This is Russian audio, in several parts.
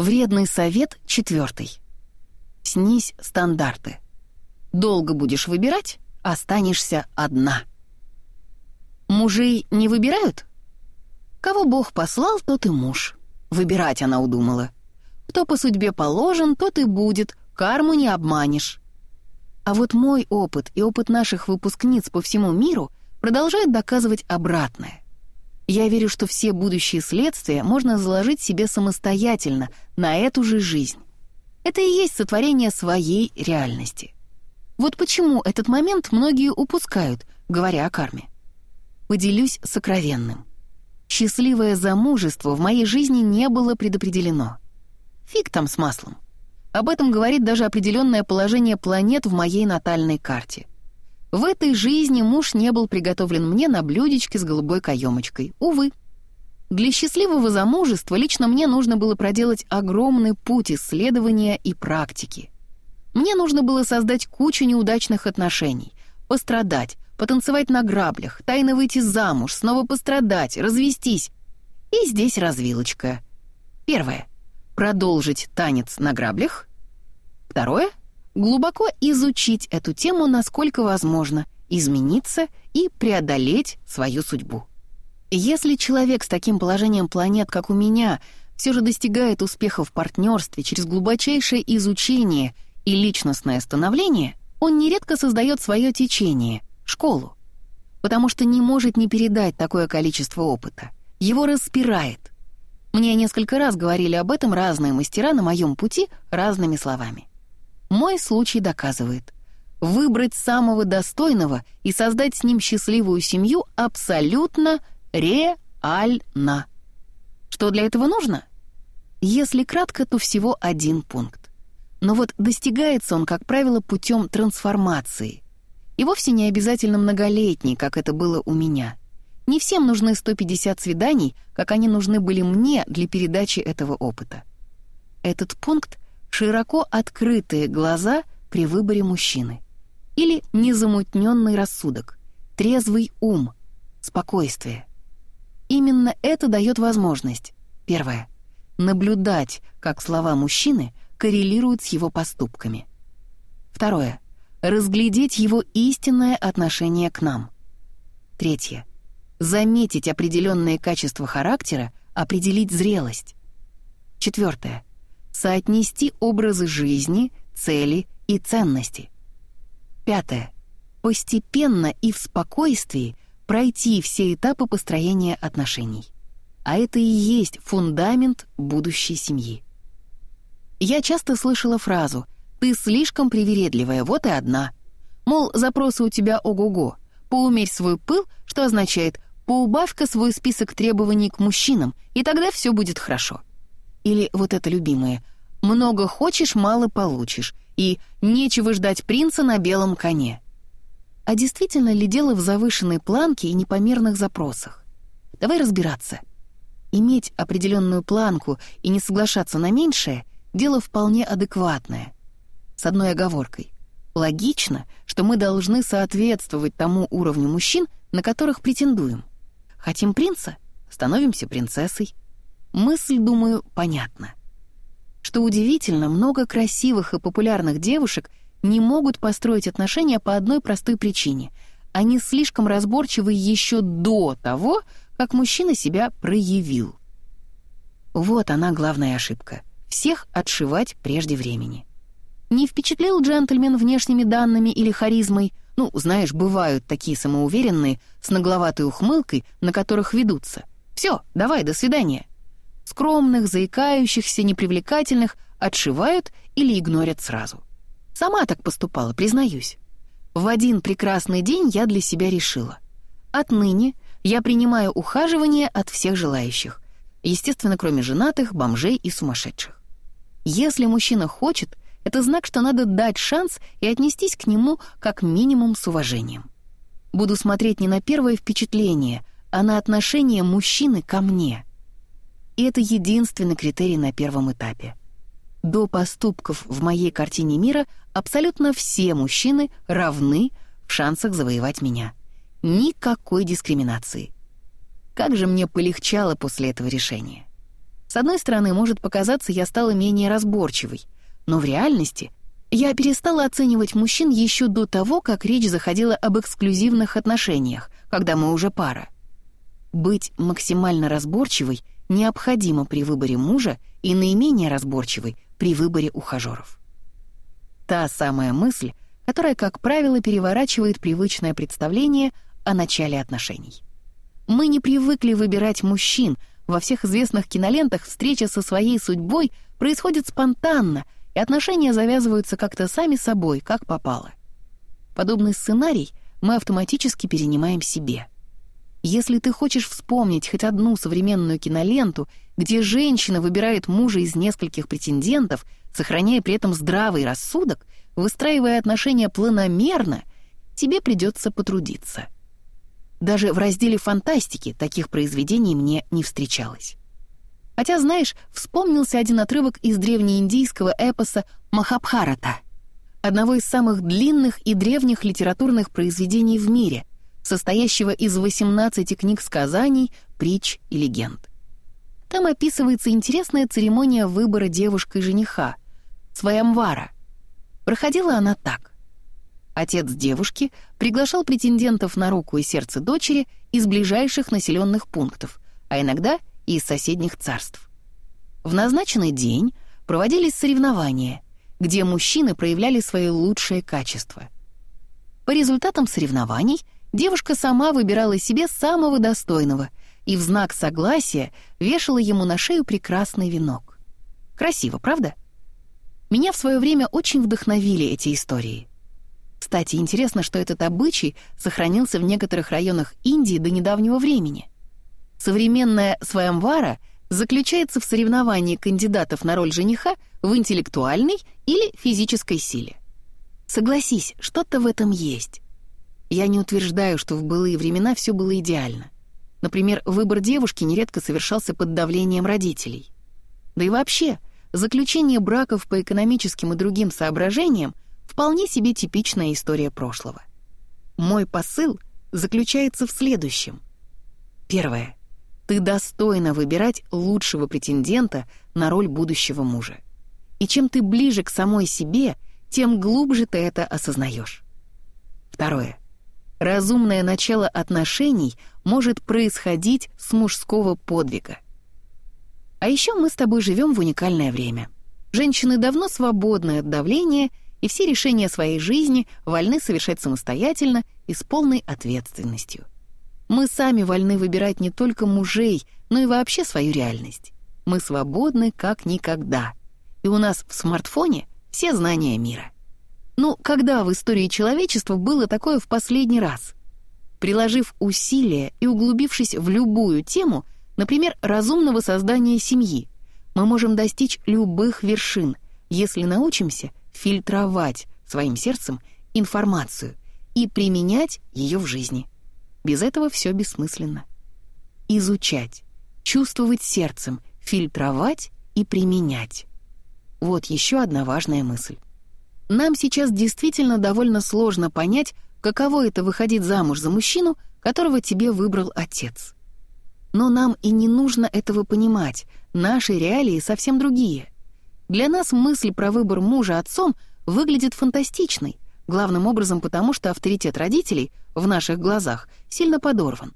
Вредный совет четвертый. Снись стандарты. Долго будешь выбирать, останешься одна. Мужей не выбирают? Кого Бог послал, тот и муж. Выбирать она удумала. Кто по судьбе положен, тот и будет, карму не обманешь. А вот мой опыт и опыт наших выпускниц по всему миру продолжают доказывать обратное. Я верю, что все будущие следствия можно заложить себе самостоятельно на эту же жизнь. Это и есть сотворение своей реальности. Вот почему этот момент многие упускают, говоря о карме. Поделюсь сокровенным. Счастливое замужество в моей жизни не было предопределено. Фиг там с маслом. Об этом говорит даже определенное положение планет в моей натальной карте. В этой жизни муж не был приготовлен мне на блюдечке с голубой каемочкой. Увы. Для счастливого замужества лично мне нужно было проделать огромный путь исследования и практики. Мне нужно было создать кучу неудачных отношений, пострадать, потанцевать на граблях, тайно выйти замуж, снова пострадать, развестись. И здесь развилочка. Первое продолжить танец на граблях. Второе — глубоко изучить эту тему, насколько возможно, измениться и преодолеть свою судьбу. Если человек с таким положением планет, как у меня, все же достигает успеха в партнерстве через глубочайшее изучение и личностное становление, он нередко создает свое течение, школу, потому что не может не передать такое количество опыта. Его распирает, мне несколько раз говорили об этом разные мастера на моем пути разными словами. Мой случай доказывает. Выбрать самого достойного и создать с ним счастливую семью абсолютно реально. Что для этого нужно? Если кратко, то всего один пункт. Но вот достигается он, как правило, путем трансформации. И вовсе не обязательно многолетний, как это было у меня — не всем нужны 150 свиданий, как они нужны были мне для передачи этого опыта. Этот пункт — широко открытые глаза при выборе мужчины. Или незамутненный рассудок, трезвый ум, спокойствие. Именно это дает возможность, первое, наблюдать, как слова мужчины коррелируют с его поступками. Второе, разглядеть его истинное отношение к нам. Третье, заметить определенные качества характера, определить зрелость. Четвертое. Соотнести образы жизни, цели и ценности. Пятое. Постепенно и в спокойствии пройти все этапы построения отношений. А это и есть фундамент будущей семьи. Я часто слышала фразу «ты слишком привередливая, вот и одна». Мол, запросы у тебя ого-го, поумерь свой пыл, что означает поубавь-ка свой список требований к мужчинам, и тогда все будет хорошо. Или вот это любимое «много хочешь, мало получишь» и «нечего ждать принца на белом коне». А действительно ли дело в завышенной планке и непомерных запросах? Давай разбираться. Иметь определенную планку и не соглашаться на меньшее — дело вполне адекватное. С одной оговоркой. Логично, что мы должны соответствовать тому уровню мужчин, на которых претендуем. Хотим принца? Становимся принцессой. Мысль, думаю, понятна. Что удивительно, много красивых и популярных девушек не могут построить отношения по одной простой причине. Они слишком разборчивы еще до того, как мужчина себя проявил. Вот она главная ошибка. Всех отшивать прежде времени. Не впечатлил джентльмен внешними данными или харизмой, ну, знаешь, бывают такие самоуверенные, с нагловатой ухмылкой, на которых ведутся. Все, давай, до свидания. Скромных, заикающихся, непривлекательных отшивают или игнорят сразу. Сама так поступала, признаюсь. В один прекрасный день я для себя решила. Отныне я принимаю ухаживание от всех желающих. Естественно, кроме женатых, бомжей и сумасшедших. Если мужчина хочет, это знак, что надо дать шанс и отнестись к нему как минимум с уважением. Буду смотреть не на первое впечатление, а на отношение мужчины ко мне. Это единственный критерий на первом этапе. До поступков в моей картине мира абсолютно все мужчины равны в шансах завоевать меня. Никакой дискриминации. Как же мне полегчало после этого решения. С одной стороны, может показаться, я стала менее разборчивой, но в реальности я перестала оценивать мужчин еще до того, как речь заходила об эксклюзивных отношениях, когда мы уже пара. Быть максимально разборчивой необходимо при выборе мужа и наименее разборчивой при выборе ухажеров. Та самая мысль, которая, как правило, переворачивает привычное представление о начале отношений. Мы не привыкли выбирать мужчин, во всех известных кинолентах встреча со своей судьбой происходит спонтанно, и отношения завязываются как-то сами собой, как попало. Подобный сценарий мы автоматически перенимаем себе. Если ты хочешь вспомнить хоть одну современную киноленту, где женщина выбирает мужа из нескольких претендентов, сохраняя при этом здравый рассудок, выстраивая отношения планомерно, тебе придется потрудиться — даже в разделе фантастики таких произведений мне не встречалось. Хотя, знаешь, вспомнился один отрывок из древнеиндийского эпоса «Махабхарата», одного из самых длинных и древних литературных произведений в мире, состоящего из 18 книг сказаний, притч и легенд. Там описывается интересная церемония выбора девушкой жениха, своямвара. Проходила она так. Отец девушки приглашал претендентов на руку и сердце дочери из ближайших населенных пунктов, а иногда и из соседних царств. В назначенный день проводились соревнования, где мужчины проявляли свои лучшие качества. По результатам соревнований девушка сама выбирала себе самого достойного и в знак согласия вешала ему на шею прекрасный венок. Красиво, правда? Меня в свое время очень вдохновили эти истории. Кстати, интересно, что этот обычай сохранился в некоторых районах Индии до недавнего времени. Современная сваямвара заключается в соревновании кандидатов на роль жениха в интеллектуальной или физической силе. Согласись, что-то в этом есть. Я не утверждаю, что в былые времена все было идеально. Например, выбор девушки нередко совершался под давлением родителей. Да и вообще, заключение браков по экономическим и другим соображениям Вполне себе типичная история прошлого. Мой посыл заключается в следующем. Первое. Ты достойна выбирать лучшего претендента на роль будущего мужа. И чем ты ближе к самой себе, тем глубже ты это осознаешь. Второе. Разумное начало отношений может происходить с мужского подвига. А еще мы с тобой живем в уникальное время. Женщины давно свободны от давления и все решения своей жизни вольны совершать самостоятельно и с полной ответственностью. Мы сами вольны выбирать не только мужей, но и вообще свою реальность. Мы свободны как никогда. И у нас в смартфоне все знания мира. Ну, когда в истории человечества было такое в последний раз? Приложив усилия и углубившись в любую тему, например, разумного создания семьи, мы можем достичь любых вершин, если научимся фильтровать своим сердцем информацию и применять ее в жизни. Без этого все бессмысленно. Изучать, чувствовать сердцем, фильтровать и применять. Вот еще одна важная мысль. Нам сейчас действительно довольно сложно понять, каково это выходить замуж за мужчину, которого тебе выбрал отец. Но нам и не нужно этого понимать, наши реалии совсем другие. Для нас мысль про выбор мужа отцом выглядит фантастичной, главным образом потому, что авторитет родителей в наших глазах сильно подорван.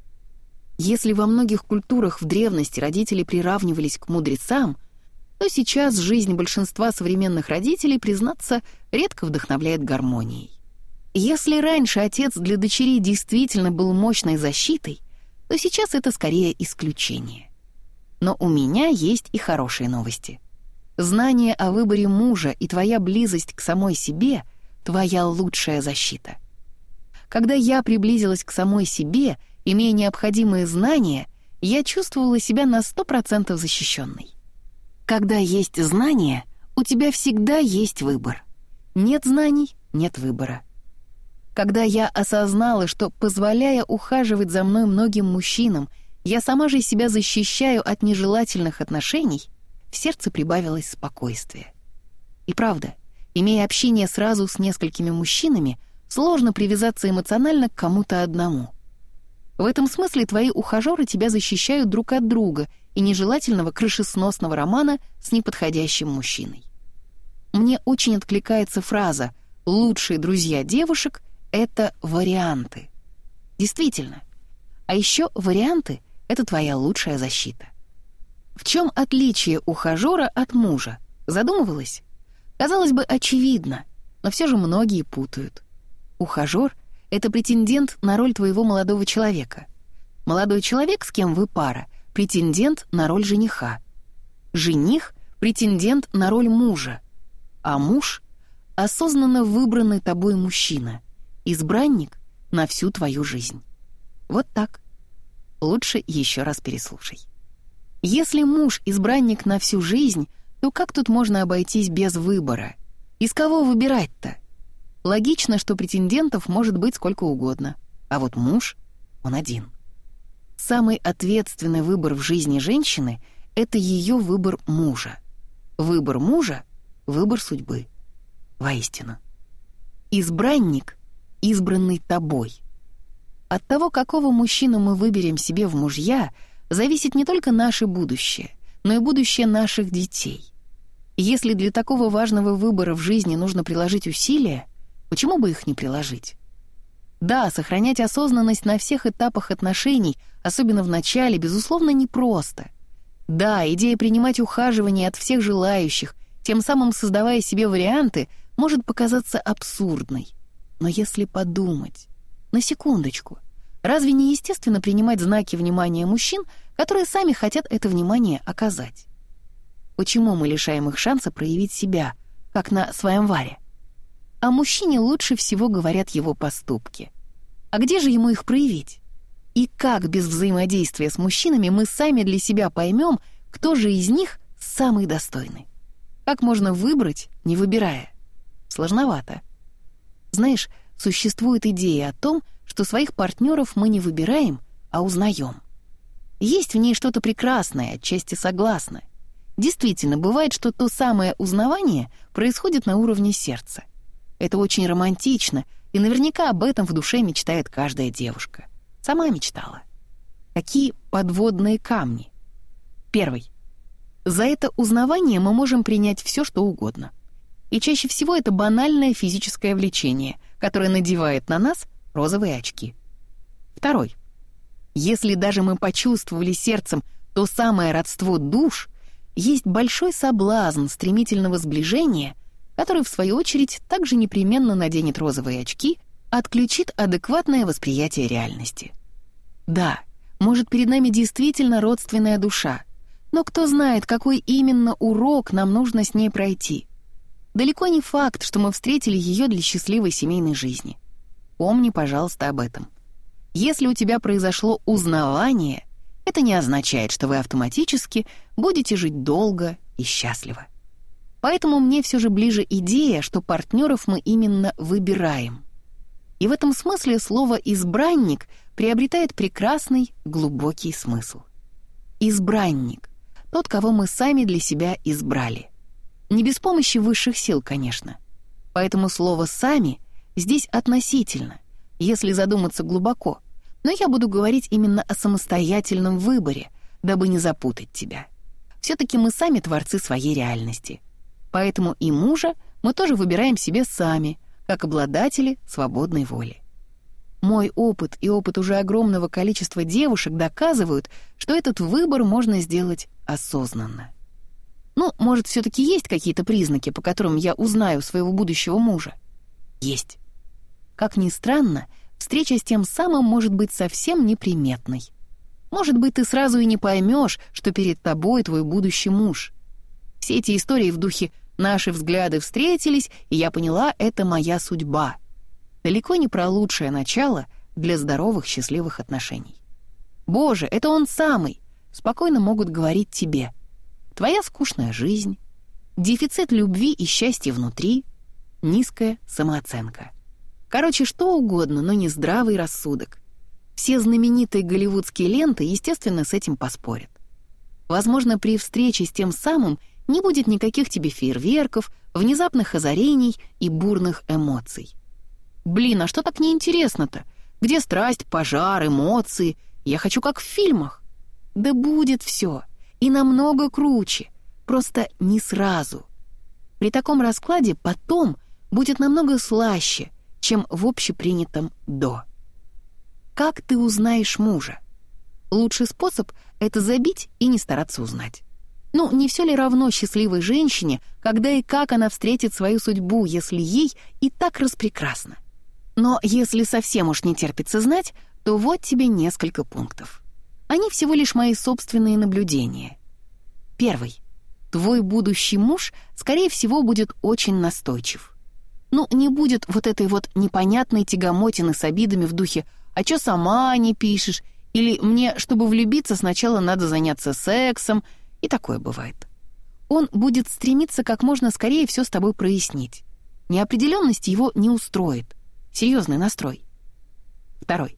Если во многих культурах в древности родители приравнивались к мудрецам, то сейчас жизнь большинства современных родителей, признаться, редко вдохновляет гармонией. Если раньше отец для дочерей действительно был мощной защитой, то сейчас это скорее исключение. Но у меня есть и хорошие новости. Знание о выборе мужа и твоя близость к самой себе — твоя лучшая защита. Когда я приблизилась к самой себе, имея необходимые знания, я чувствовала себя на сто процентов защищенной. Когда есть знания, у тебя всегда есть выбор. Нет знаний — нет выбора. Когда я осознала, что, позволяя ухаживать за мной многим мужчинам, я сама же себя защищаю от нежелательных отношений — в сердце прибавилось спокойствие. И правда, имея общение сразу с несколькими мужчинами, сложно привязаться эмоционально к кому-то одному. В этом смысле твои ухажеры тебя защищают друг от друга и нежелательного крышесносного романа с неподходящим мужчиной. Мне очень откликается фраза «лучшие друзья девушек — это варианты». Действительно. А еще варианты — это твоя лучшая защита. В чем отличие ухажера от мужа? Задумывалась? Казалось бы, очевидно, но все же многие путают. Ухажер — это претендент на роль твоего молодого человека. Молодой человек, с кем вы пара, претендент на роль жениха. Жених — претендент на роль мужа. А муж — осознанно выбранный тобой мужчина, избранник на всю твою жизнь. Вот так. Лучше еще раз переслушай. Если муж — избранник на всю жизнь, то как тут можно обойтись без выбора? Из кого выбирать-то? Логично, что претендентов может быть сколько угодно, а вот муж — он один. Самый ответственный выбор в жизни женщины — это ее выбор мужа. Выбор мужа — выбор судьбы. Воистину. Избранник, избранный тобой. От того, какого мужчину мы выберем себе в мужья, зависит не только наше будущее, но и будущее наших детей. Если для такого важного выбора в жизни нужно приложить усилия, почему бы их не приложить? Да, сохранять осознанность на всех этапах отношений, особенно в начале, безусловно, непросто. Да, идея принимать ухаживание от всех желающих, тем самым создавая себе варианты, может показаться абсурдной. Но если подумать, на секундочку, разве не естественно принимать знаки внимания мужчин, которые сами хотят это внимание оказать? Почему мы лишаем их шанса проявить себя, как на своем варе? О мужчине лучше всего говорят его поступки. А где же ему их проявить? И как без взаимодействия с мужчинами мы сами для себя поймем, кто же из них самый достойный? Как можно выбрать, не выбирая? Сложновато. Знаешь, существует идея о том, что своих партнеров мы не выбираем, а узнаем. Есть в ней что-то прекрасное, отчасти согласна. Действительно, бывает, что то самое узнавание происходит на уровне сердца. Это очень романтично, и наверняка об этом в душе мечтает каждая девушка. Сама мечтала. Какие подводные камни? Первый. За это узнавание мы можем принять все, что угодно. И чаще всего это банальное физическое влечение, которое надевает на нас розовые очки. Второй. Если даже мы почувствовали сердцем то самое родство душ, есть большой соблазн стремительного сближения — который, в свою очередь, также непременно наденет розовые очки, отключит адекватное восприятие реальности. Да, может, перед нами действительно родственная душа, но кто знает, какой именно урок нам нужно с ней пройти. Далеко не факт, что мы встретили ее для счастливой семейной жизни. Помни, пожалуйста, об этом. Если у тебя произошло узнавание, это не означает, что вы автоматически будете жить долго и счастливо. Поэтому мне все же ближе идея, что партнеров мы именно выбираем. И в этом смысле слово «избранник» приобретает прекрасный, глубокий смысл. Избранник — тот, кого мы сами для себя избрали. Не без помощи высших сил, конечно. Поэтому слово «сами» здесь относительно, если задуматься глубоко, но я буду говорить именно о самостоятельном выборе, дабы не запутать тебя. Все-таки мы сами творцы своей реальности — Поэтому и мужа мы тоже выбираем себе сами, как обладатели свободной воли. Мой опыт и опыт уже огромного количества девушек доказывают, что этот выбор можно сделать осознанно. Ну, может, все таки есть какие-то признаки, по которым я узнаю своего будущего мужа? Есть. Как ни странно, встреча с тем самым может быть совсем неприметной. Может быть, ты сразу и не поймешь, что перед тобой твой будущий муж. Все эти истории в духе Наши взгляды встретились, и я поняла, это моя судьба. Далеко не про лучшее начало для здоровых, счастливых отношений. «Боже, это он самый!» спокойно могут говорить тебе. Твоя скучная жизнь, дефицит любви и счастья внутри, низкая самооценка. Короче, что угодно, но не здравый рассудок. Все знаменитые голливудские ленты, естественно, с этим поспорят. Возможно, при встрече с тем самым — не будет никаких тебе фейерверков, внезапных озарений и бурных эмоций. Блин, а что так неинтересно-то? Где страсть, пожар, эмоции? Я хочу как в фильмах. Да будет все. и намного круче, просто не сразу. При таком раскладе потом будет намного слаще, чем в общепринятом «до». Как ты узнаешь мужа? Лучший способ — это забить и не стараться узнать. Ну, не все ли равно счастливой женщине, когда и как она встретит свою судьбу, если ей и так распрекрасно? Но если совсем уж не терпится знать, то вот тебе несколько пунктов. Они всего лишь мои собственные наблюдения. Первый. Твой будущий муж, скорее всего, будет очень настойчив. Ну, не будет вот этой вот непонятной тягомотины с обидами в духе «А чё сама не пишешь?» или «Мне, чтобы влюбиться, сначала надо заняться сексом», и такое бывает. Он будет стремиться как можно скорее все с тобой прояснить. Неопределенность его не устроит. Серьезный настрой. Второй.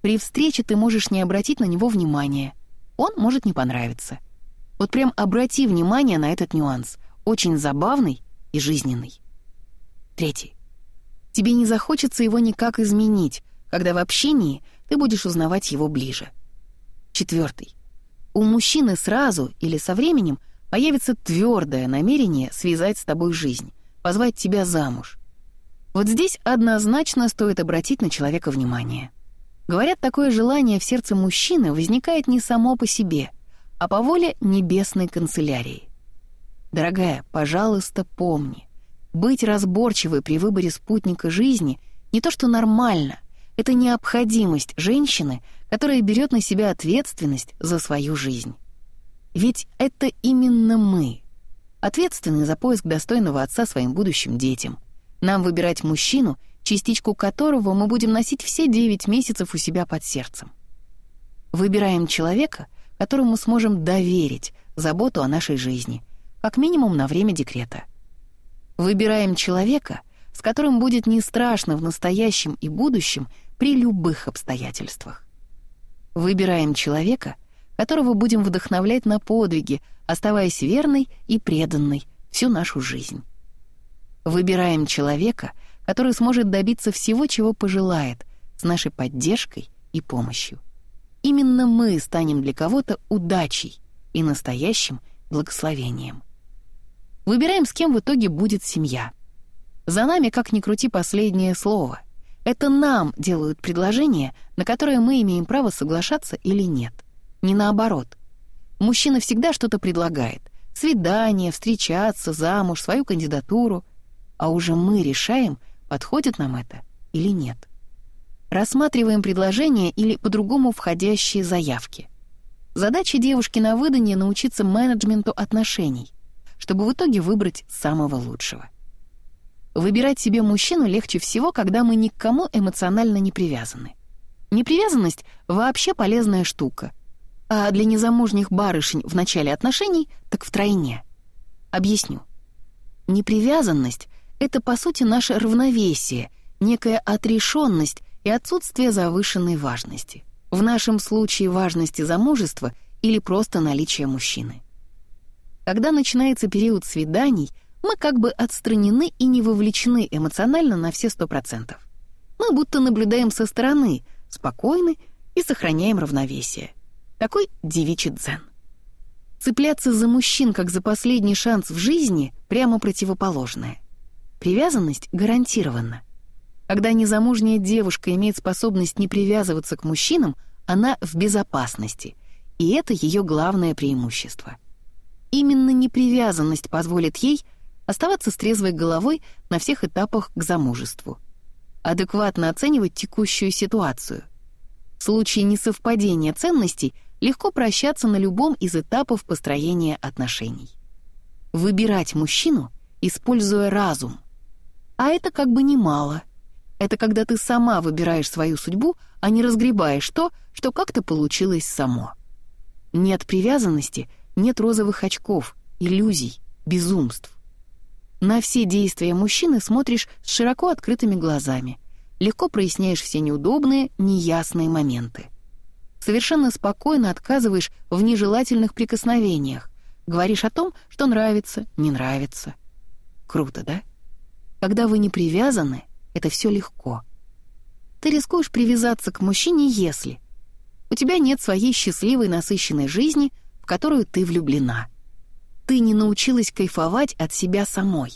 При встрече ты можешь не обратить на него внимания. Он может не понравиться. Вот прям обрати внимание на этот нюанс. Очень забавный и жизненный. Третий. Тебе не захочется его никак изменить, когда в общении ты будешь узнавать его ближе. Четвертый. У мужчины сразу или со временем появится твердое намерение связать с тобой жизнь, позвать тебя замуж. Вот здесь однозначно стоит обратить на человека внимание. Говорят, такое желание в сердце мужчины возникает не само по себе, а по воле небесной канцелярии. Дорогая, пожалуйста, помни, быть разборчивой при выборе спутника жизни не то что нормально, это необходимость женщины, которая берет на себя ответственность за свою жизнь. Ведь это именно мы, ответственны за поиск достойного отца своим будущим детям. Нам выбирать мужчину, частичку которого мы будем носить все 9 месяцев у себя под сердцем. Выбираем человека, которому сможем доверить заботу о нашей жизни, как минимум на время декрета. Выбираем человека, с которым будет не страшно в настоящем и будущем при любых обстоятельствах. Выбираем человека, которого будем вдохновлять на подвиги, оставаясь верной и преданной всю нашу жизнь. Выбираем человека, который сможет добиться всего, чего пожелает, с нашей поддержкой и помощью. Именно мы станем для кого-то удачей и настоящим благословением. Выбираем, с кем в итоге будет семья. За нами, как ни крути, последнее слово. Это нам делают предложение, на которое мы имеем право соглашаться или нет. Не наоборот. Мужчина всегда что-то предлагает. Свидание, встречаться, замуж, свою кандидатуру. А уже мы решаем, подходит нам это или нет. Рассматриваем предложения или по-другому входящие заявки. Задача девушки на выданье — научиться менеджменту отношений, чтобы в итоге выбрать самого лучшего. Выбирать себе мужчину легче всего, когда мы ни к кому эмоционально не привязаны. Непривязанность — вообще полезная штука. А для незамужних барышень в начале отношений так втройне. Объясню. Непривязанность — это, по сути, наше равновесие, некая отрешенность и отсутствие завышенной важности. В нашем случае важности замужества или просто наличия мужчины. Когда начинается период свиданий — мы как бы отстранены и не вовлечены эмоционально на все сто процентов. Мы будто наблюдаем со стороны, спокойны и сохраняем равновесие. Такой девичий дзен. Цепляться за мужчин как за последний шанс в жизни прямо противоположное. Привязанность гарантирована. Когда незамужняя девушка имеет способность не привязываться к мужчинам, она в безопасности, и это ее главное преимущество. Именно непривязанность позволит ей — оставаться с трезвой головой на всех этапах к замужеству, адекватно оценивать текущую ситуацию. В случае несовпадения ценностей легко прощаться на любом из этапов построения отношений. Выбирать мужчину, используя разум. А это как бы немало. Это когда ты сама выбираешь свою судьбу, а не разгребаешь то, что как-то получилось само. Нет привязанности, нет розовых очков, иллюзий, безумств. На все действия мужчины смотришь с широко открытыми глазами. Легко проясняешь все неудобные, неясные моменты. Совершенно спокойно отказываешь в нежелательных прикосновениях. Говоришь о том, что нравится, не нравится. Круто, да? Когда вы не привязаны, это все легко. Ты рискуешь привязаться к мужчине, если у тебя нет своей счастливой насыщенной жизни, в которую ты влюблена. Ты не научилась кайфовать от себя самой.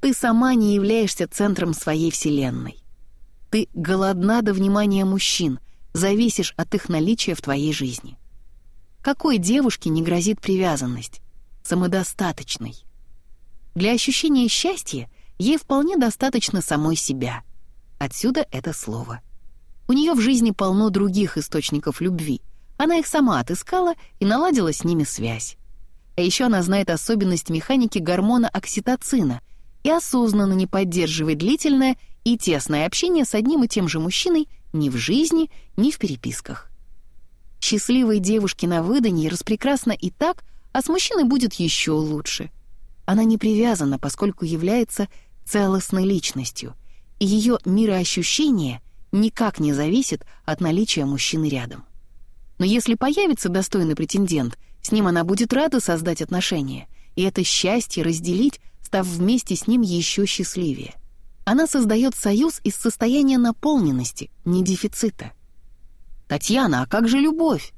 Ты сама не являешься центром своей вселенной. Ты голодна до внимания мужчин, зависишь от их наличия в твоей жизни. Какой девушке не грозит привязанность? Самодостаточной. Для ощущения счастья ей вполне достаточно самой себя. Отсюда это слово. У нее в жизни полно других источников любви. Она их сама отыскала и наладила с ними связь. А еще она знает особенность механики гормона окситоцина и осознанно не поддерживает длительное и тесное общение с одним и тем же мужчиной ни в жизни, ни в переписках. Счастливой девушке на выданье распрекрасно и так, а с мужчиной будет еще лучше. Она не привязана, поскольку является целостной личностью, и ее мироощущение никак не зависит от наличия мужчины рядом. Но если появится достойный претендент, с ним она будет рада создать отношения, и это счастье разделить, став вместе с ним еще счастливее. Она создает союз из состояния наполненности, не дефицита. «Татьяна, а как же любовь?»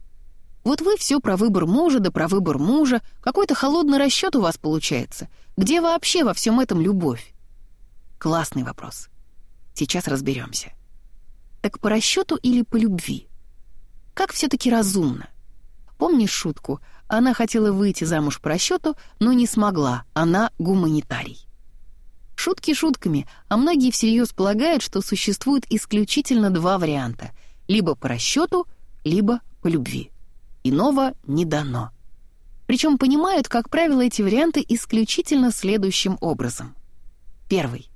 Вот вы все про выбор мужа да про выбор мужа, какой-то холодный расчет у вас получается. Где вообще во всем этом любовь? Классный вопрос. Сейчас разберемся. Так по расчету или по любви? Как все-таки разумно? Помнишь шутку? Она хотела выйти замуж по расчету, но не смогла. Она гуманитарий. Шутки шутками, а многие всерьез полагают, что существует исключительно два варианта. Либо по расчету, либо по любви. Иного не дано. Причем понимают, как правило, эти варианты исключительно следующим образом. Первый.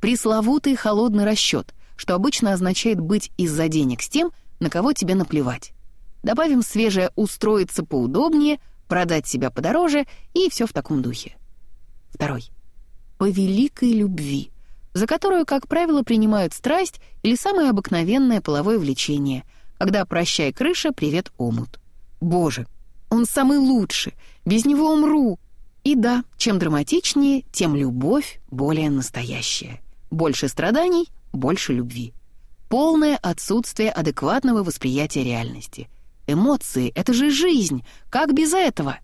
Пресловутый холодный расчет, что обычно означает быть из-за денег с тем, на кого тебе наплевать. Добавим свежее «устроиться поудобнее», «продать себя подороже» и все в таком духе. Второй. По великой любви, за которую, как правило, принимают страсть или самое обыкновенное половое влечение, когда «прощай, крыша, привет, омут». Боже, он самый лучший, без него умру. И да, чем драматичнее, тем любовь более настоящая. Больше страданий, больше любви. Полное отсутствие адекватного восприятия реальности. Эмоции — это же жизнь, как без этого?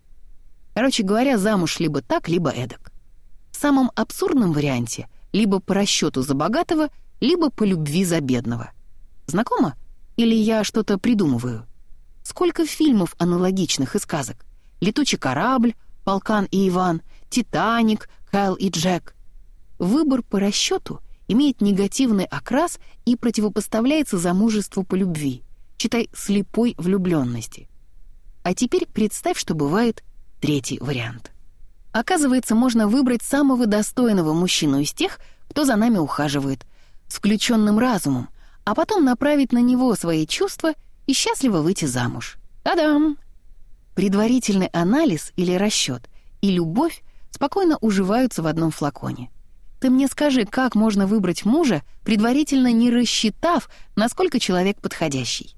Короче говоря, замуж либо так, либо эдак. В самом абсурдном варианте — либо по расчету за богатого, либо по любви за бедного. Знакомо? Или я что-то придумываю? Сколько фильмов аналогичных и сказок? «Летучий корабль», «Полкан и Иван», «Титаник», «Кайл и Джек». Выбор по расчету имеет негативный окрас и противопоставляется замужеству по любви, читай слепой влюбленности. А теперь представь, что бывает третий вариант. Оказывается, можно выбрать самого достойного мужчину из тех, кто за нами ухаживает, с включенным разумом, а потом направить на него свои чувства — и счастливо выйти замуж. Та-дам! Предварительный анализ или расчет и любовь спокойно уживаются в одном флаконе. Ты мне скажи, как можно выбрать мужа, предварительно не рассчитав, насколько человек подходящий.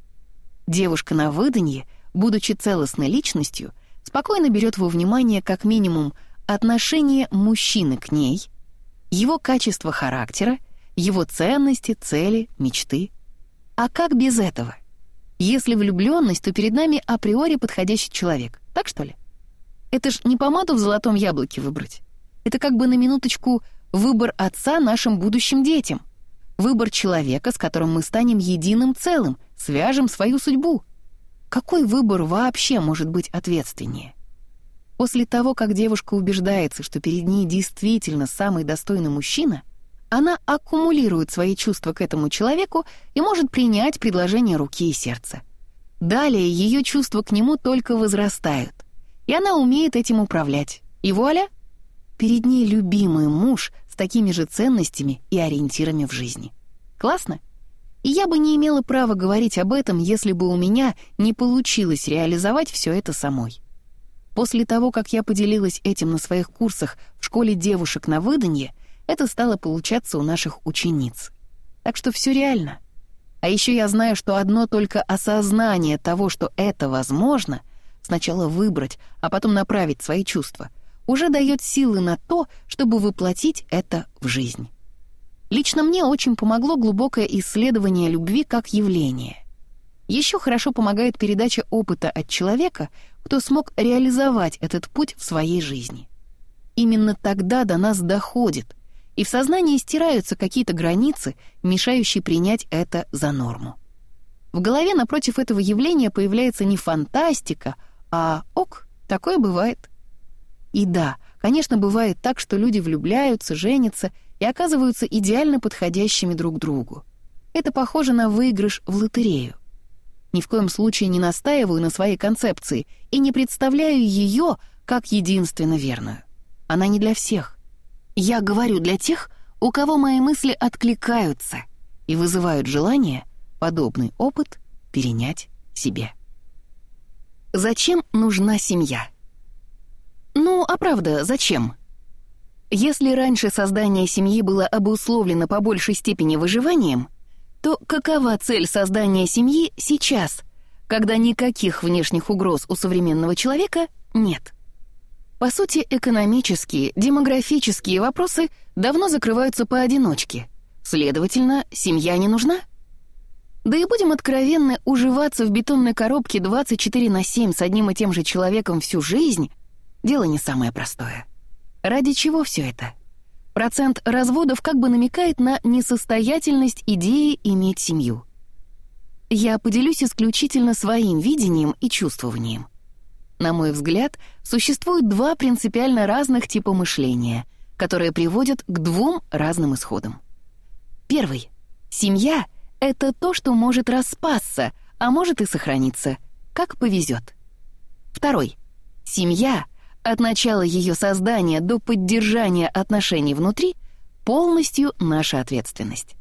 Девушка на выданье, будучи целостной личностью, спокойно берет во внимание как минимум отношение мужчины к ней, его качество характера, его ценности, цели, мечты. А как без этого? Если влюбленность, то перед нами априори подходящий человек. Так что ли? Это ж не помаду в золотом яблоке выбрать. Это как бы на минуточку выбор отца нашим будущим детям. Выбор человека, с которым мы станем единым целым, свяжем свою судьбу. Какой выбор вообще может быть ответственнее? После того, как девушка убеждается, что перед ней действительно самый достойный мужчина, она аккумулирует свои чувства к этому человеку и может принять предложение руки и сердца. Далее ее чувства к нему только возрастают, и она умеет этим управлять. И вуаля! Перед ней любимый муж такими же ценностями и ориентирами в жизни. Классно? И я бы не имела права говорить об этом, если бы у меня не получилось реализовать все это самой. После того, как я поделилась этим на своих курсах в школе девушек на выданье, это стало получаться у наших учениц. Так что все реально. А еще я знаю, что одно только осознание того, что это возможно, сначала выбрать, а потом направить свои чувства, уже дает силы на то, чтобы воплотить это в жизнь. Лично мне очень помогло глубокое исследование любви как явления. Еще хорошо помогает передача опыта от человека, кто смог реализовать этот путь в своей жизни. Именно тогда до нас доходит, и в сознании стираются какие-то границы, мешающие принять это за норму. В голове напротив этого явления появляется не фантастика, а «ок, такое бывает». И да, конечно, бывает так, что люди влюбляются, женятся и оказываются идеально подходящими друг другу. Это похоже на выигрыш в лотерею. Ни в коем случае не настаиваю на своей концепции и не представляю ее как единственно верную. Она не для всех. Я говорю для тех, у кого мои мысли откликаются и вызывают желание подобный опыт перенять себе. Зачем нужна семья? Ну, а правда, зачем? Если раньше создание семьи было обусловлено по большей степени выживанием, то какова цель создания семьи сейчас, когда никаких внешних угроз у современного человека нет? По сути, экономические, демографические вопросы давно закрываются поодиночке. Следовательно, семья не нужна? Да и будем откровенны, уживаться в бетонной коробке 24 на 7 с одним и тем же человеком всю жизнь — дело не самое простое. Ради чего все это? Процент разводов как бы намекает на несостоятельность идеи иметь семью. Я поделюсь исключительно своим видением и чувствованием. На мой взгляд, существует два принципиально разных типа мышления, которые приводят к двум разным исходам. Первый. Семья — это то, что может распасться, а может и сохраниться, как повезет. Второй. Семья — от начала ее создания до поддержания отношений внутри полностью наша ответственность.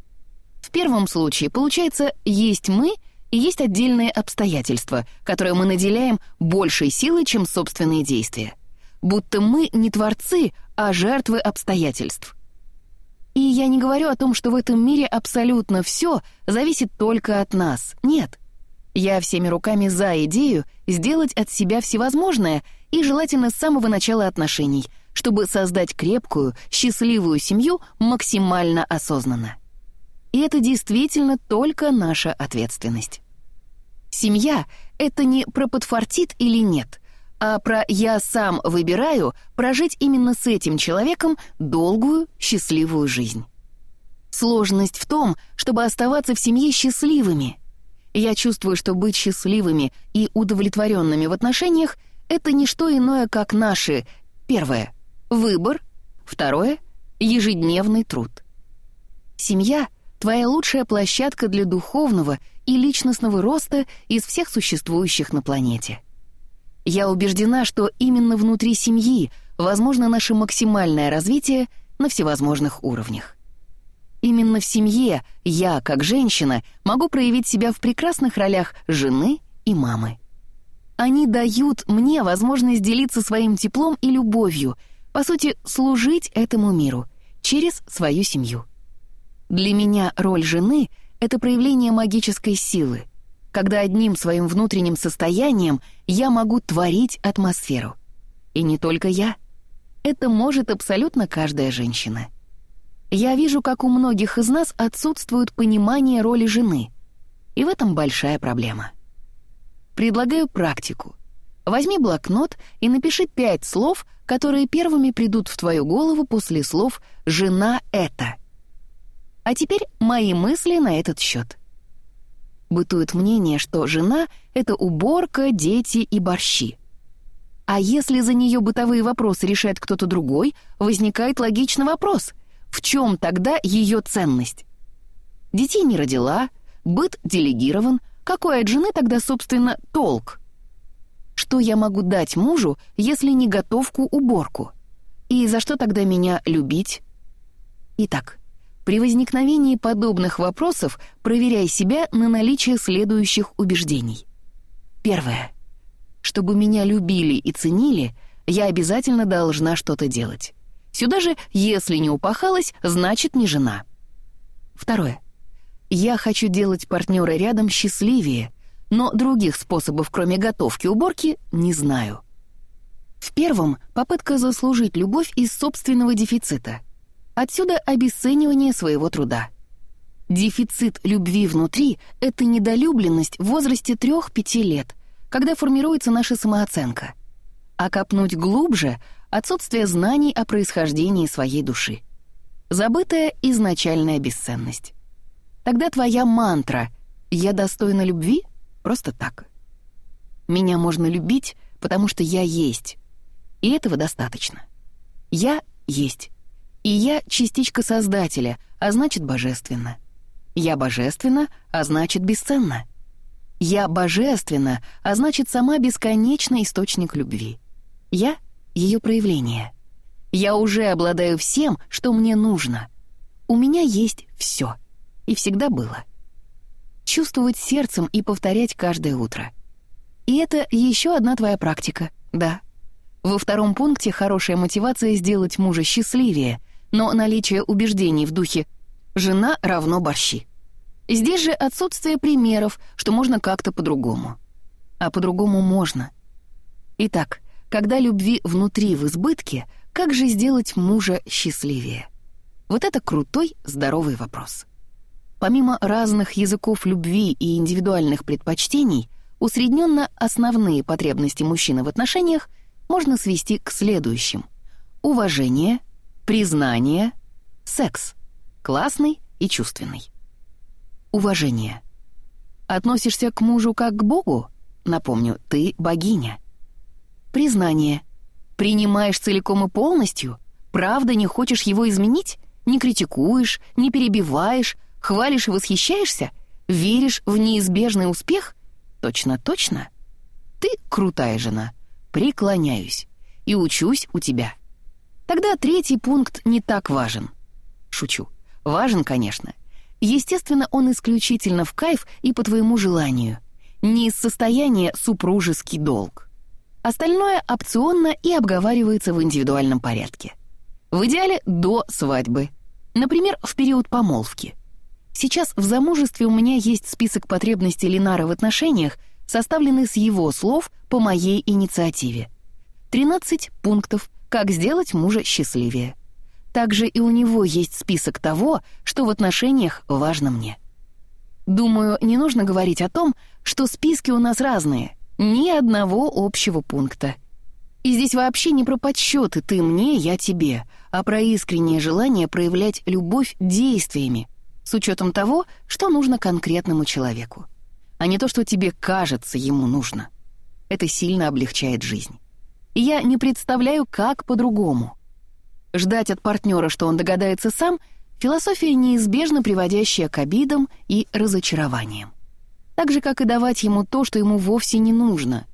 В первом случае, получается, есть мы и есть отдельные обстоятельства, которые мы наделяем большей силой, чем собственные действия. Будто мы не творцы, а жертвы обстоятельств. И я не говорю о том, что в этом мире абсолютно все зависит только от нас. Нет. Я всеми руками за идею сделать от себя всевозможное — и желательно с самого начала отношений, чтобы создать крепкую, счастливую семью максимально осознанно. И это действительно только наша ответственность. Семья — это не про подфартит или нет, а про «я сам выбираю» прожить именно с этим человеком долгую, счастливую жизнь. Сложность в том, чтобы оставаться в семье счастливыми. Я чувствую, что быть счастливыми и удовлетворенными в отношениях это не что иное, как наши первое — выбор, второе — ежедневный труд. Семья — твоя лучшая площадка для духовного и личностного роста из всех существующих на планете. Я убеждена, что именно внутри семьи возможно наше максимальное развитие на всевозможных уровнях. Именно в семье я, как женщина, могу проявить себя в прекрасных ролях жены и мамы. Они дают мне возможность делиться своим теплом и любовью, по сути, служить этому миру через свою семью. Для меня роль жены — это проявление магической силы, когда одним своим внутренним состоянием я могу творить атмосферу. И не только я. Это может абсолютно каждая женщина. Я вижу, как у многих из нас отсутствует понимание роли жены. И в этом большая проблема. Предлагаю практику. Возьми блокнот и напиши пять слов, которые первыми придут в твою голову после слов «жена это». А теперь мои мысли на этот счет. Бытует мнение, что жена — это уборка, дети и борщи. А если за нее бытовые вопросы решает кто-то другой, возникает логичный вопрос — в чем тогда ее ценность? Детей не родила, быт делегирован, какой от жены тогда, собственно, толк? Что я могу дать мужу, если не готовку-уборку? И за что тогда меня любить? Итак, при возникновении подобных вопросов проверяй себя на наличие следующих убеждений. Первое. Чтобы меня любили и ценили, я обязательно должна что-то делать. Сюда же, если не упахалась, значит не жена. Второе. Я хочу делать партнера рядом счастливее, но других способов, кроме готовки и уборки, не знаю. В первом — попытка заслужить любовь из собственного дефицита. Отсюда обесценивание своего труда. Дефицит любви внутри — это недолюбленность в возрасте 3-5 лет, когда формируется наша самооценка. А копнуть глубже — отсутствие знаний о происхождении своей души. Забытая изначальная бесценность. Тогда твоя мантра «Я достойна любви» просто так. Меня можно любить, потому что я есть. И этого достаточно. Я есть. И я частичка Создателя, а значит божественно. Я божественна, а значит бесценна. Я божественна, а значит сама бесконечный источник любви. Я — ее проявление. Я уже обладаю всем, что мне нужно. У меня есть все. И всегда было. Чувствовать сердцем и повторять каждое утро. И это еще одна твоя практика, да. Во втором пункте хорошая мотивация сделать мужа счастливее, но наличие убеждений в духе «жена равно борщи». Здесь же отсутствие примеров, что можно как-то по-другому. А по-другому можно. Итак, когда любви внутри в избытке, как же сделать мужа счастливее? Вот это крутой, здоровый вопрос. Помимо разных языков любви и индивидуальных предпочтений, усредненно основные потребности мужчины в отношениях можно свести к следующим. Уважение, признание, секс. Классный и чувственный. Уважение. Относишься к мужу как к Богу? Напомню, ты богиня. Признание. Принимаешь целиком и полностью? Правда не хочешь его изменить? Не критикуешь, не перебиваешь, хвалишь и восхищаешься? Веришь в неизбежный успех? Точно-точно? Ты крутая жена. Преклоняюсь. И учусь у тебя. Тогда третий пункт не так важен. Шучу. Важен, конечно. Естественно, он исключительно в кайф и по твоему желанию. Не из состояния супружеский долг. Остальное опционно и обговаривается в индивидуальном порядке. В идеале до свадьбы. Например, в период помолвки. Сейчас в замужестве у меня есть список потребностей Ленара в отношениях, составленный с его слов по моей инициативе. 13 пунктов, как сделать мужа счастливее. Также и у него есть список того, что в отношениях важно мне. Думаю, не нужно говорить о том, что списки у нас разные, ни одного общего пункта. И здесь вообще не про подсчеты «ты мне, я тебе», а про искреннее желание проявлять любовь действиями, с учетом того, что нужно конкретному человеку, а не то, что тебе кажется ему нужно. Это сильно облегчает жизнь. И я не представляю, как по-другому. Ждать от партнера, что он догадается сам, философия неизбежно приводящая к обидам и разочарованиям. Так же, как и давать ему то, что ему вовсе не нужно.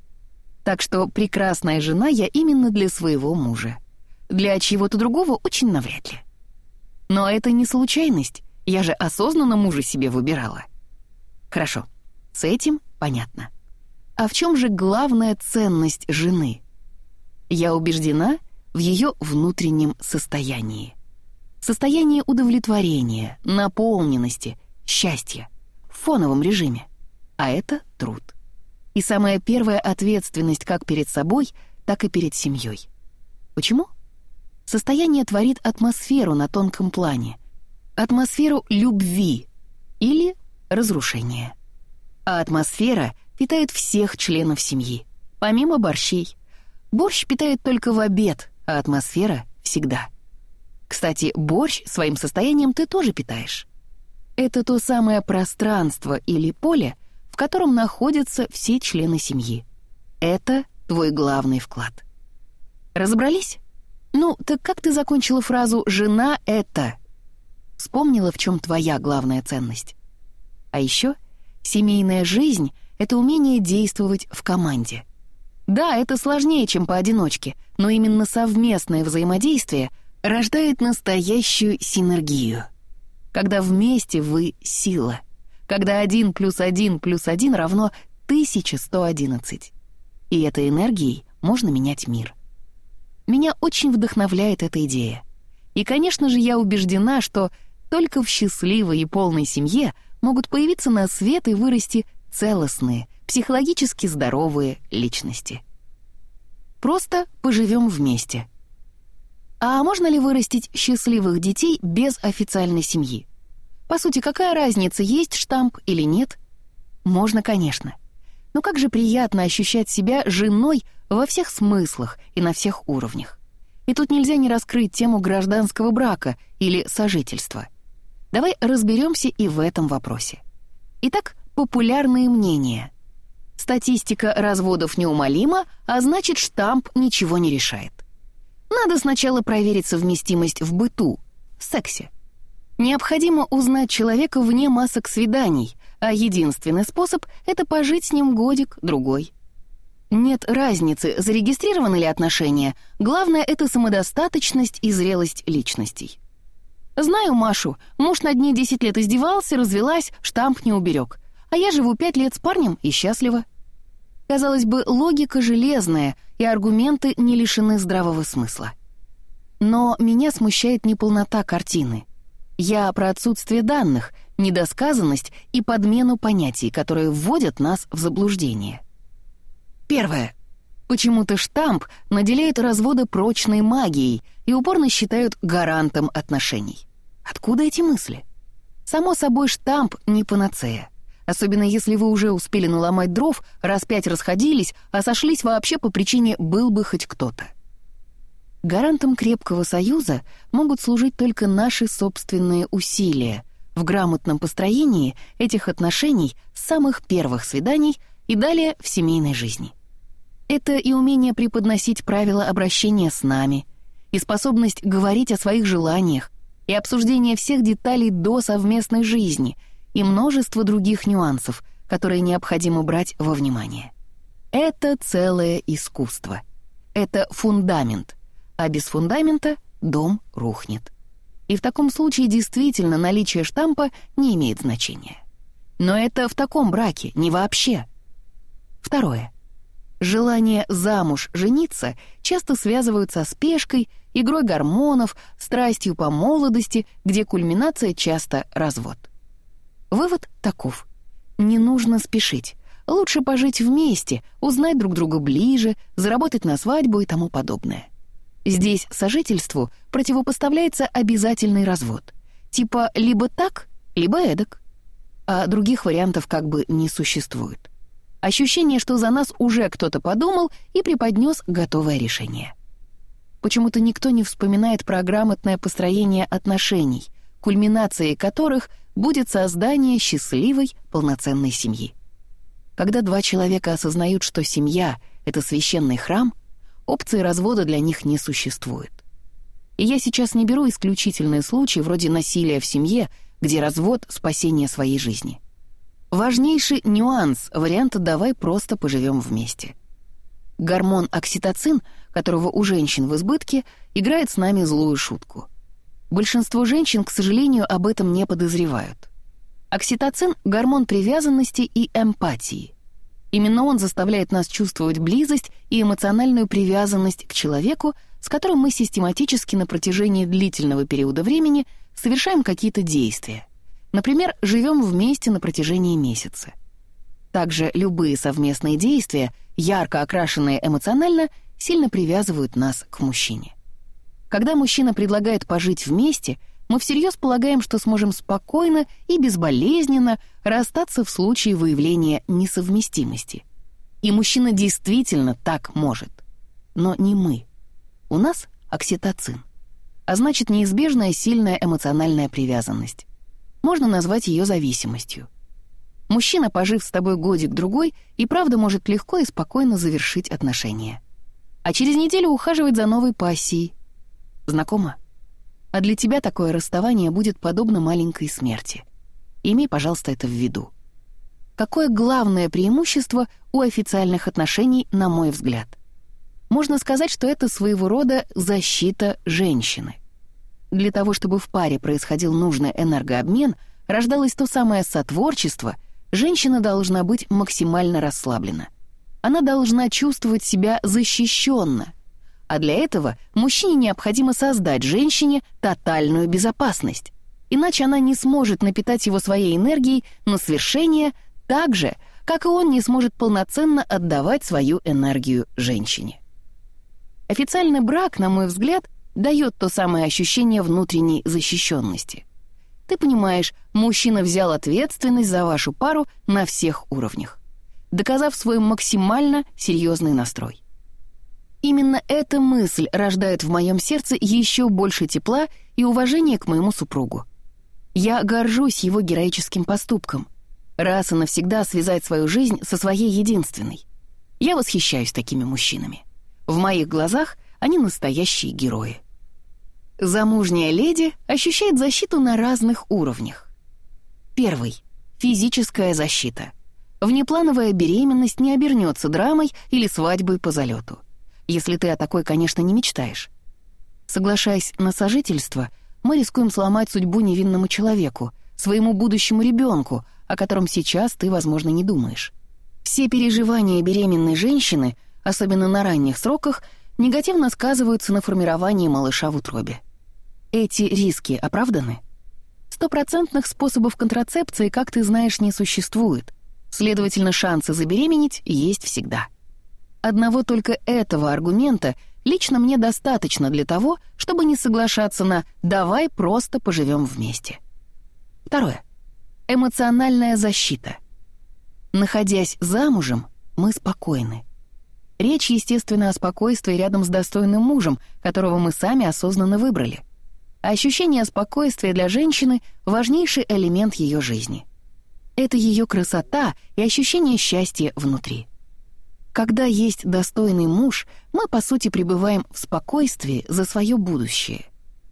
Так что прекрасная жена я именно для своего мужа. Для чего-то другого очень навряд ли. Но это не случайность, я же осознанно мужа себе выбирала. Хорошо, с этим понятно. А в чем же главная ценность жены? Я убеждена — в ее внутреннем состоянии. Состояние удовлетворения, наполненности, счастья в фоновом режиме. А это труд. И самая первая ответственность как перед собой, так и перед семьей. Почему? Состояние творит атмосферу на тонком плане. Атмосферу любви или разрушения. А атмосфера питает всех членов семьи, помимо борщей. Борщ питает только в обед, а атмосфера всегда. Кстати, борщ своим состоянием ты тоже питаешь. Это то самое пространство или поле, в котором находятся все члены семьи. Это твой главный вклад. Разобрались? Ну, так как ты закончила фразу «жена — это»? Вспомнила, в чем твоя главная ценность. А еще семейная жизнь — это умение действовать в команде — да, это сложнее, чем поодиночке, но именно совместное взаимодействие рождает настоящую синергию. Когда вместе вы — сила. Когда один плюс один плюс один равно 1111. И этой энергией можно менять мир. Меня очень вдохновляет эта идея. И, конечно же, я убеждена, что только в счастливой и полной семье могут появиться на свет и вырасти целостные, психологически здоровые личности. Просто поживем вместе. А можно ли вырастить счастливых детей без официальной семьи? По сути, какая разница, есть штамп или нет? Можно, конечно. Но как же приятно ощущать себя женой во всех смыслах и на всех уровнях. И тут нельзя не раскрыть тему гражданского брака или сожительства. Давай разберемся и в этом вопросе. Итак, популярные мнения. Статистика разводов неумолима, а значит, штамп ничего не решает. Надо сначала проверить совместимость в быту, в сексе. Необходимо узнать человека вне масок свиданий, а единственный способ — это пожить с ним годик-другой. Нет разницы, зарегистрированы ли отношения, главное — это самодостаточность и зрелость личностей. Знаю Машу, муж над ней 10 лет издевался, развелась, штамп не уберег. А я живу 5 лет с парнем и счастлива. Казалось бы, логика железная, и аргументы не лишены здравого смысла. Но меня смущает неполнота картины. Я про отсутствие данных, недосказанность и подмену понятий, которые вводят нас в заблуждение. Первое. Почему-то штамп наделяет разводы прочной магией и упорно считают гарантом отношений. Откуда эти мысли? Само собой, штамп не панацея. Особенно если вы уже успели наломать дров, раз пять расходились, а сошлись вообще по причине «был бы хоть кто-то». Гарантом крепкого союза могут служить только наши собственные усилия в грамотном построении этих отношений с самых первых свиданий и далее в семейной жизни. Это и умение преподносить правила обращения с нами, и способность говорить о своих желаниях, и обсуждение всех деталей до совместной жизни, и множество других нюансов, которые необходимо брать во внимание. Это целое искусство. Это фундамент, а без фундамента дом рухнет. И в таком случае действительно наличие штампа не имеет значения. Но это в таком браке, не вообще. Второе. Желание замуж жениться часто связывают со спешкой, игрой гормонов, страстью по молодости, где кульминация часто развод. Вывод таков. Не нужно спешить. Лучше пожить вместе, узнать друг друга ближе, заработать на свадьбу и тому подобное. Здесь сожительству противопоставляется обязательный развод. Типа либо так, либо эдак. А других вариантов как бы не существует. Ощущение, что за нас уже кто-то подумал и преподнес готовое решение. Почему-то никто не вспоминает про грамотное построение отношений, кульминацией которых будет создание счастливой, полноценной семьи. Когда два человека осознают, что семья — это священный храм, опции развода для них не существует. И я сейчас не беру исключительные случаи вроде насилия в семье, где развод — спасение своей жизни. Важнейший нюанс варианта «давай просто поживем вместе». Гормон окситоцин, которого у женщин в избытке, играет с нами злую шутку. Большинство женщин, к сожалению, об этом не подозревают. Окситоцин — гормон привязанности и эмпатии. Именно он заставляет нас чувствовать близость и эмоциональную привязанность к человеку, с которым мы систематически на протяжении длительного периода времени совершаем какие-то действия — Например, живем вместе на протяжении месяца. Также любые совместные действия, ярко окрашенные эмоционально, сильно привязывают нас к мужчине. Когда мужчина предлагает пожить вместе, мы всерьез полагаем, что сможем спокойно и безболезненно расстаться в случае выявления несовместимости. И мужчина действительно так может. Но не мы. У нас окситоцин. А значит, неизбежная сильная эмоциональная привязанность можно назвать ее зависимостью. Мужчина, пожив с тобой годик-другой, и правда может легко и спокойно завершить отношения. А через неделю ухаживать за новой пассией. Знакомо? А для тебя такое расставание будет подобно маленькой смерти. Имей, пожалуйста, это в виду. Какое главное преимущество у официальных отношений, на мой взгляд? Можно сказать, что это своего рода защита женщины. Для того, чтобы в паре происходил нужный энергообмен, рождалось то самое сотворчество, женщина должна быть максимально расслаблена. Она должна чувствовать себя защищенно. А для этого мужчине необходимо создать женщине тотальную безопасность. Иначе она не сможет напитать его своей энергией на свершение так же, как и он не сможет полноценно отдавать свою энергию женщине. Официальный брак, на мой взгляд, дает то самое ощущение внутренней защищенности. Ты понимаешь, мужчина взял ответственность за вашу пару на всех уровнях, доказав свой максимально серьезный настрой. Именно эта мысль рождает в моем сердце еще больше тепла и уважения к моему супругу. Я горжусь его героическим поступком. Раз и навсегда связать свою жизнь со своей единственной. Я восхищаюсь такими мужчинами. В моих глазах они настоящие герои. Замужняя леди ощущает защиту на разных уровнях. Первый — физическая защита. Внеплановая беременность не обернется драмой или свадьбой по залету. Если ты о такой, конечно, не мечтаешь. Соглашаясь на сожительство, мы рискуем сломать судьбу невинному человеку, своему будущему ребенку, о котором сейчас ты, возможно, не думаешь. Все переживания беременной женщины, особенно на ранних сроках, негативно сказываются на формировании малыша в утробе. Эти риски оправданы? Стопроцентных способов контрацепции, как ты знаешь, не существует. Следовательно, шансы забеременеть есть всегда. Одного только этого аргумента лично мне достаточно для того, чтобы не соглашаться на «давай просто поживем вместе». Второе. Эмоциональная защита. Находясь замужем, мы спокойны. Речь, естественно, о спокойствии рядом с достойным мужем, которого мы сами осознанно выбрали — ощущение спокойствия для женщины — важнейший элемент ее жизни. Это ее красота и ощущение счастья внутри. Когда есть достойный муж, мы, по сути, пребываем в спокойствии за свое будущее.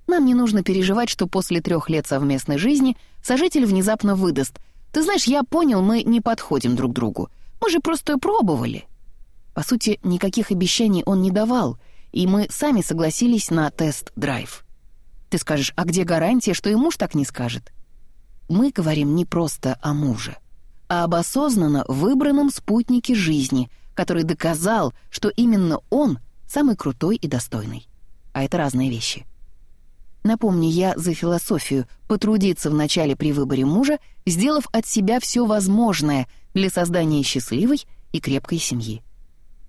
Нам не нужно переживать, что после трех лет совместной жизни сожитель внезапно выдаст. «Ты знаешь, я понял, мы не подходим друг другу. Мы же просто пробовали». По сути, никаких обещаний он не давал, и мы сами согласились на тест-драйв. Ты скажешь, а где гарантия, что и муж так не скажет? Мы говорим не просто о муже, а об осознанно выбранном спутнике жизни, который доказал, что именно он самый крутой и достойный. А это разные вещи. Напомню, я за философию потрудиться вначале при выборе мужа, сделав от себя все возможное для создания счастливой и крепкой семьи.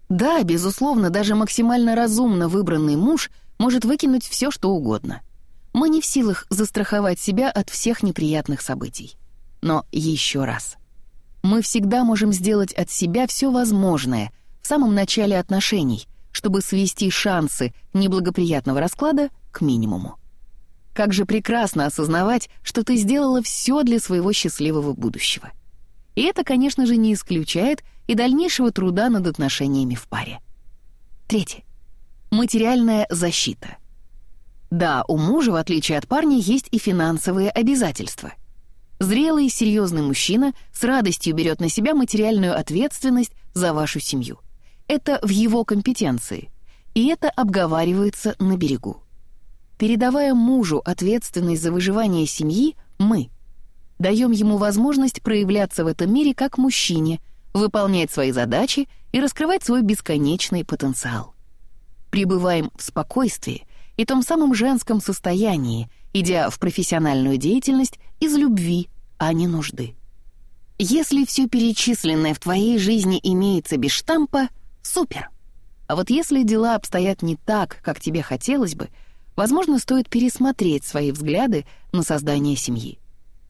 Да, безусловно, даже максимально разумно выбранный муж может выкинуть все, что угодно — мы не в силах застраховать себя от всех неприятных событий. Но еще раз. Мы всегда можем сделать от себя все возможное в самом начале отношений, чтобы свести шансы неблагоприятного расклада к минимуму. Как же прекрасно осознавать, что ты сделала все для своего счастливого будущего. И это, конечно же, не исключает и дальнейшего труда над отношениями в паре. Третье. Материальная защита — да, у мужа, в отличие от парня, есть и финансовые обязательства. Зрелый, серьезный мужчина с радостью берет на себя материальную ответственность за вашу семью. Это в его компетенции, и это обговаривается на берегу. Передавая мужу ответственность за выживание семьи, мы даем ему возможность проявляться в этом мире как мужчине, выполнять свои задачи и раскрывать свой бесконечный потенциал. Пребываем в спокойствии — и том самом женском состоянии, идя в профессиональную деятельность из любви, а не нужды. Если все перечисленное в твоей жизни имеется без штампа, супер. А вот если дела обстоят не так, как тебе хотелось бы, возможно, стоит пересмотреть свои взгляды на создание семьи.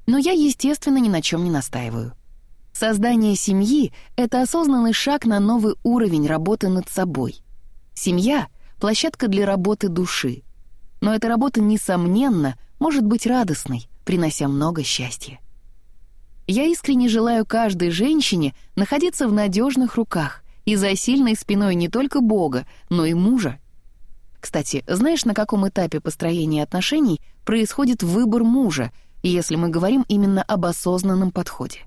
Но я, естественно, ни на чем не настаиваю. Создание семьи — это осознанный шаг на новый уровень работы над собой. Семья площадка для работы души. Но эта работа, несомненно, может быть радостной, принося много счастья. Я искренне желаю каждой женщине находиться в надежных руках и за сильной спиной не только Бога, но и мужа. Кстати, знаешь, на каком этапе построения отношений происходит выбор мужа, если мы говорим именно об осознанном подходе?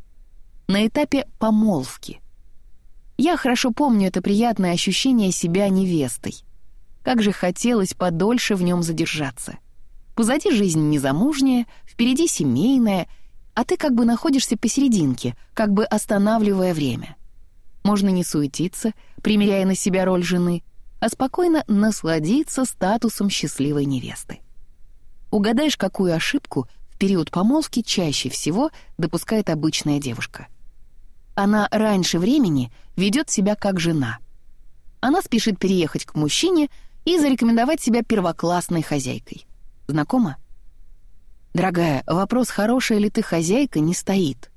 На этапе помолвки. Я хорошо помню это приятное ощущение себя невестой. Как же хотелось подольше в нем задержаться. Позади жизнь незамужняя, впереди семейная, а ты как бы находишься посерединке, как бы останавливая время. Можно не суетиться, примеряя на себя роль жены, а спокойно насладиться статусом счастливой невесты. Угадаешь, какую ошибку в период помолвки чаще всего допускает обычная девушка. Она раньше времени ведет себя как жена. Она спешит переехать к мужчине, и зарекомендовать себя первоклассной хозяйкой. Знакомо? Дорогая, вопрос, хорошая ли ты хозяйка, не стоит.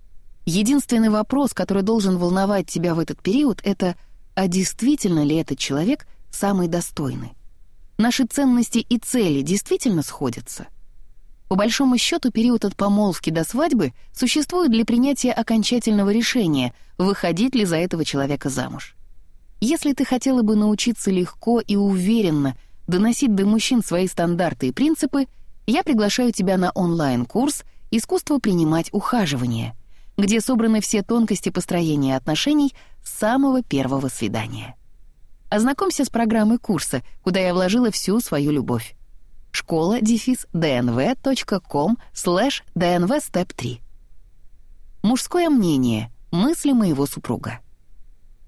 Единственный вопрос, который должен волновать тебя в этот период, это а действительно ли этот человек самый достойный? Наши ценности и цели действительно сходятся? По большому счету, период от помолвки до свадьбы существует для принятия окончательного решения, выходить ли за этого человека замуж. Если ты хотела бы научиться легко и уверенно доносить до мужчин свои стандарты и принципы, я приглашаю тебя на онлайн-курс «Искусство принимать ухаживание», где собраны все тонкости построения отношений с самого первого свидания. Ознакомься с программой курса, куда я вложила всю свою любовь. школа дефис dnv.com слэш dnvstep 3 Мужское мнение. Мысли моего супруга.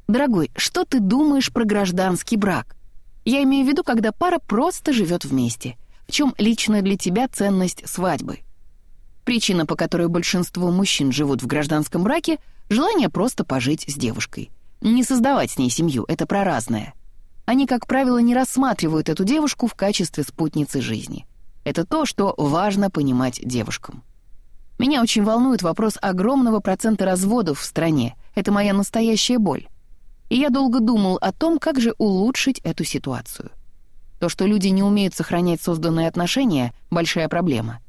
Дорогой, что ты думаешь про гражданский брак? Я имею в виду, когда пара просто живет вместе. В чем личная для тебя ценность свадьбы? Причина, по которой большинство мужчин живут в гражданском браке — желание просто пожить с девушкой. Не создавать с ней семью — это про разное. Они, как правило, не рассматривают эту девушку в качестве спутницы жизни. Это то, что важно понимать девушкам. Меня очень волнует вопрос огромного процента разводов в стране. Это моя настоящая боль и я долго думал о том, как же улучшить эту ситуацию. То, что люди не умеют сохранять созданные отношения — большая проблема.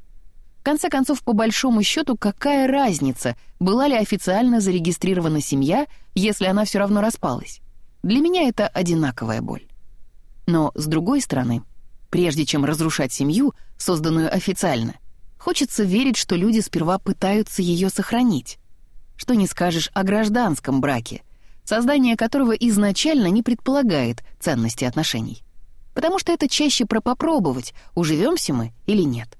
В конце концов, по большому счету, какая разница, была ли официально зарегистрирована семья, если она все равно распалась? Для меня это одинаковая боль. Но, с другой стороны, прежде чем разрушать семью, созданную официально, хочется верить, что люди сперва пытаются ее сохранить. Что не скажешь о гражданском браке — создание которого изначально не предполагает ценности отношений. Потому что это чаще про попробовать, уживемся мы или нет.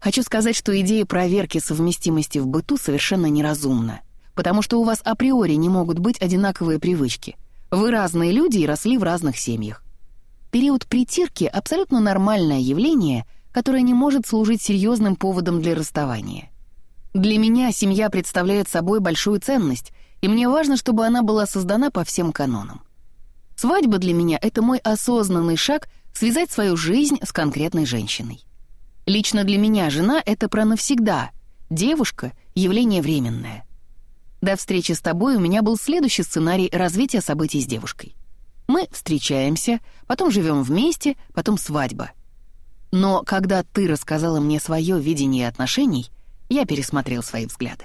Хочу сказать, что идея проверки совместимости в быту совершенно неразумна, потому что у вас априори не могут быть одинаковые привычки. Вы разные люди и росли в разных семьях. Период притирки — абсолютно нормальное явление, которое не может служить серьезным поводом для расставания. Для меня семья представляет собой большую ценность, и мне важно, чтобы она была создана по всем канонам. Свадьба для меня — это мой осознанный шаг связать свою жизнь с конкретной женщиной. Лично для меня жена — это про навсегда, девушка — явление временное. До встречи с тобой у меня был следующий сценарий развития событий с девушкой. Мы встречаемся, потом живем вместе, потом свадьба. Но когда ты рассказала мне свое видение отношений, я пересмотрел свои взгляды.